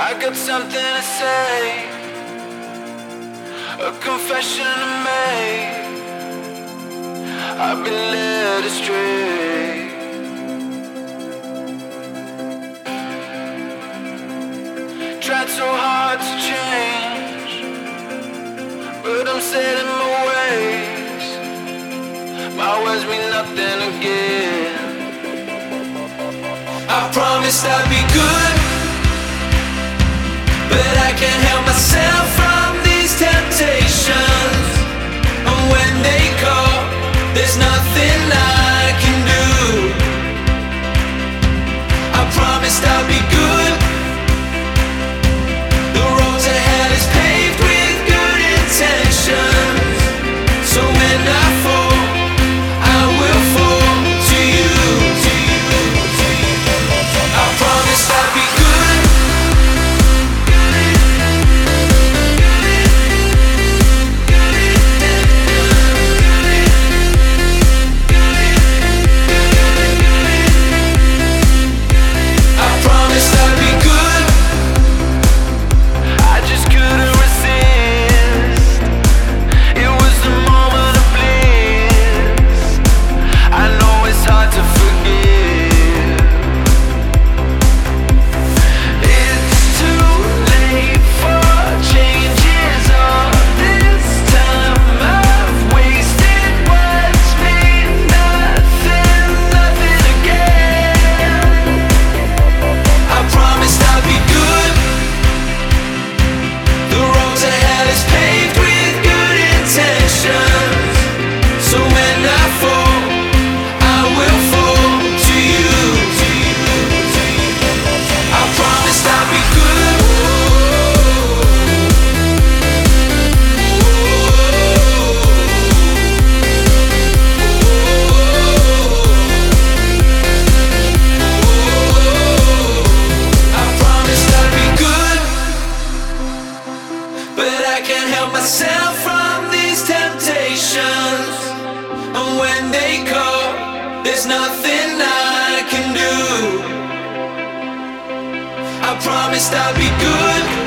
I got something to say, a confession to make. I've been led astray. Tried so hard to change, but I'm set in my ways. My words mean nothing again. I promised I'd be good. There's nothing I myself from these temptations. And when they come, there's nothing I can do. I promised I'd be good.